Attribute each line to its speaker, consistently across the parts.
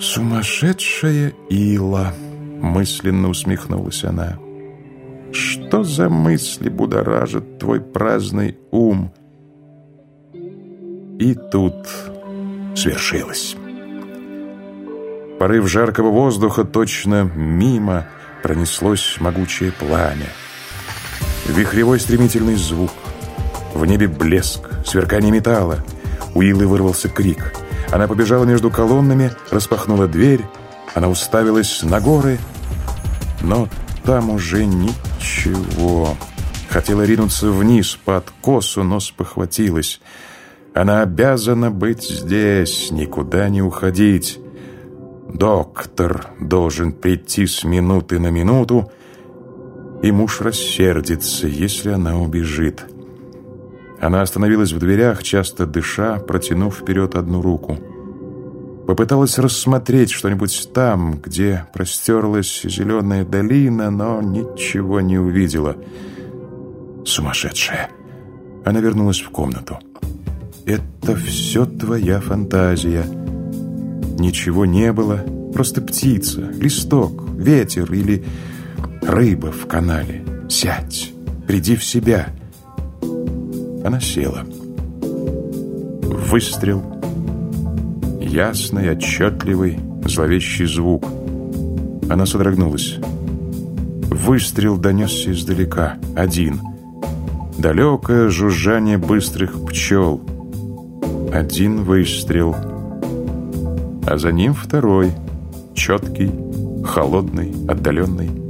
Speaker 1: «Сумасшедшая Ила!» — мысленно усмехнулась она. «Что за мысли будоражат твой праздный ум?» И тут свершилось. Порыв жаркого воздуха точно мимо пронеслось могучее пламя. Вихревой стремительный звук. В небе блеск, сверкание металла. У Илы вырвался крик. Она побежала между колоннами, распахнула дверь. Она уставилась на горы, но там уже ничего. Хотела ринуться вниз под косу, но спохватилась. Она обязана быть здесь, никуда не уходить. Доктор должен прийти с минуты на минуту, и муж рассердится, если она убежит. Она остановилась в дверях, часто дыша, протянув вперед одну руку. Попыталась рассмотреть что-нибудь там, где простерлась зеленая долина, но ничего не увидела. Сумасшедшая. Она вернулась в комнату. «Это все твоя фантазия». Ничего не было, просто птица, листок, ветер или рыба в канале. Сядь, приди в себя. Она села. Выстрел. Ясный, отчетливый, зловещий звук. Она содрогнулась. Выстрел донесся издалека. Один. Далекое жужжание быстрых пчел. Один выстрел а за ним второй, четкий, холодный, отдаленный.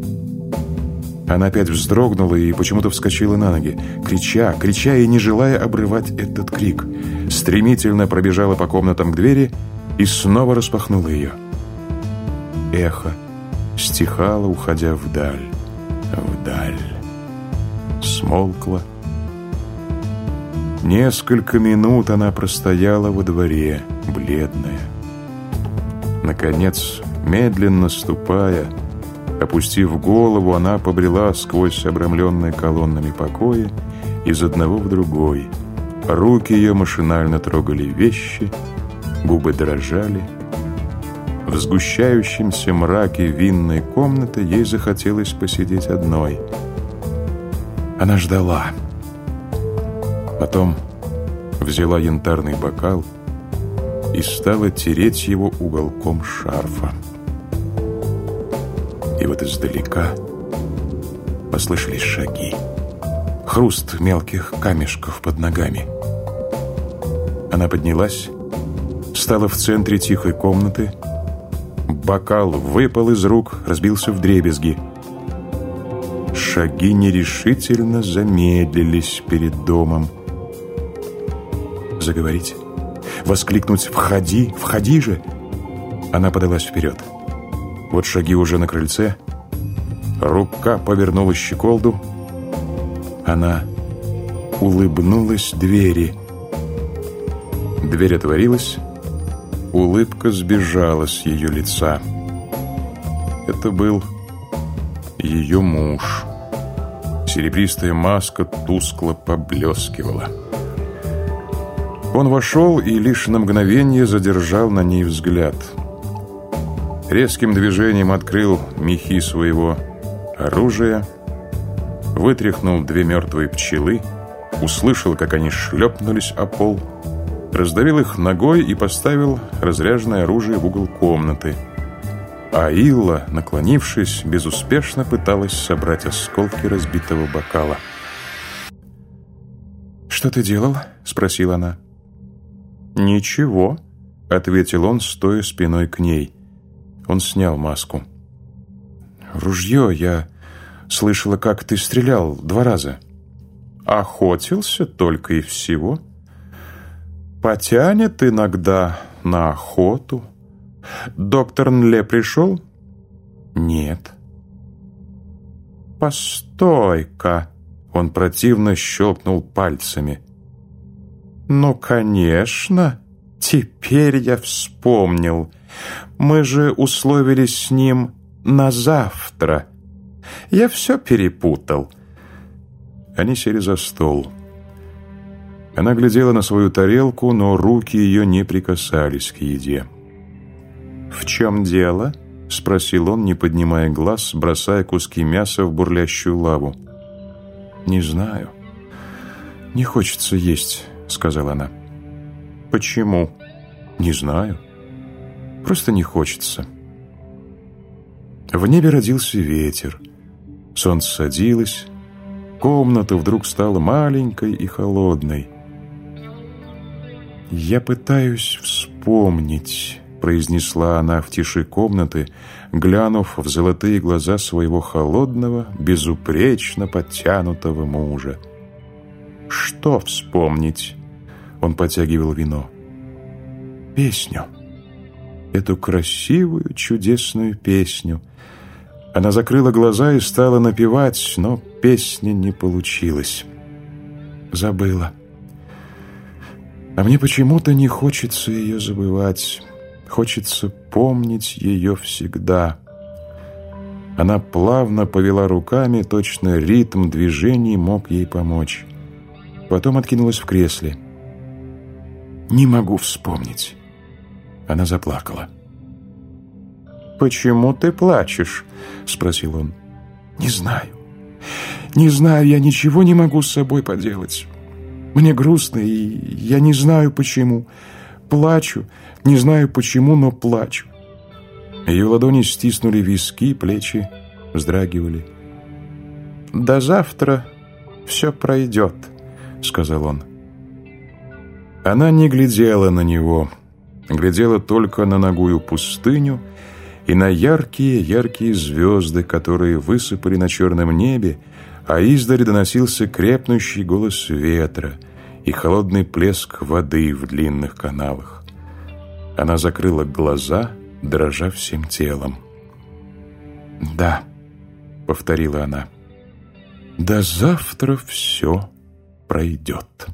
Speaker 1: Она опять вздрогнула и почему-то вскочила на ноги, крича, крича и не желая обрывать этот крик. Стремительно пробежала по комнатам к двери и снова распахнула ее. Эхо стихало, уходя вдаль, вдаль. Смолкло. Несколько минут она простояла во дворе, бледная, Наконец, медленно ступая, опустив голову, она побрела сквозь обрамленные колоннами покоя из одного в другой. Руки ее машинально трогали вещи, губы дрожали. В сгущающемся мраке винной комнаты ей захотелось посидеть одной. Она ждала. Потом взяла янтарный бокал — и стала тереть его уголком шарфа. И вот издалека послышались шаги. Хруст мелких камешков под ногами. Она поднялась, стала в центре тихой комнаты. Бокал выпал из рук, разбился в дребезги. Шаги нерешительно замедлились перед домом. Заговорить? воскликнуть «Входи! Входи же!» Она подалась вперед. Вот шаги уже на крыльце. Рука повернулась щеколду. Она улыбнулась двери. Дверь отворилась. Улыбка сбежала с ее лица. Это был ее муж. Серебристая маска тускло поблескивала. Он вошел и лишь на мгновение задержал на ней взгляд. Резким движением открыл мехи своего оружия, вытряхнул две мертвые пчелы, услышал, как они шлепнулись о пол, раздавил их ногой и поставил разряженное оружие в угол комнаты. А Илла, наклонившись, безуспешно пыталась собрать осколки разбитого бокала. «Что ты делал?» — спросила она. «Ничего», — ответил он, стоя спиной к ней. Он снял маску. «Ружье я слышала, как ты стрелял два раза». «Охотился только и всего». «Потянет иногда на охоту». «Доктор Нле пришел?» «Нет». «Постой-ка!» Он противно щелкнул пальцами. «Ну, конечно, теперь я вспомнил. Мы же условились с ним на завтра. Я все перепутал». Они сели за стол. Она глядела на свою тарелку, но руки ее не прикасались к еде. «В чем дело?» — спросил он, не поднимая глаз, бросая куски мяса в бурлящую лаву. «Не знаю. Не хочется есть», — сказала она. «Почему?» «Не знаю. Просто не хочется». В небе родился ветер. Солнце садилось. Комната вдруг стала маленькой и холодной. «Я пытаюсь вспомнить», — произнесла она в тиши комнаты, глянув в золотые глаза своего холодного, безупречно подтянутого мужа. «Что вспомнить?» Он потягивал вино. «Песню. Эту красивую, чудесную песню». Она закрыла глаза и стала напевать, но песня не получилась. Забыла. А мне почему-то не хочется ее забывать. Хочется помнить ее всегда. Она плавно повела руками, точно ритм движений мог ей помочь. Потом откинулась в кресле. «Не могу вспомнить». Она заплакала. «Почему ты плачешь?» — спросил он. «Не знаю. Не знаю, я ничего не могу с собой поделать. Мне грустно, и я не знаю почему. Плачу, не знаю почему, но плачу». Ее ладони стиснули виски, плечи вздрагивали. «До завтра все пройдет», — сказал он. Она не глядела на него, глядела только на ногую пустыню — и на яркие-яркие звезды, которые высыпали на черном небе, а издали доносился крепнущий голос ветра и холодный плеск воды в длинных каналах. Она закрыла глаза, дрожа всем телом. «Да», — повторила она, — «до завтра все пройдет».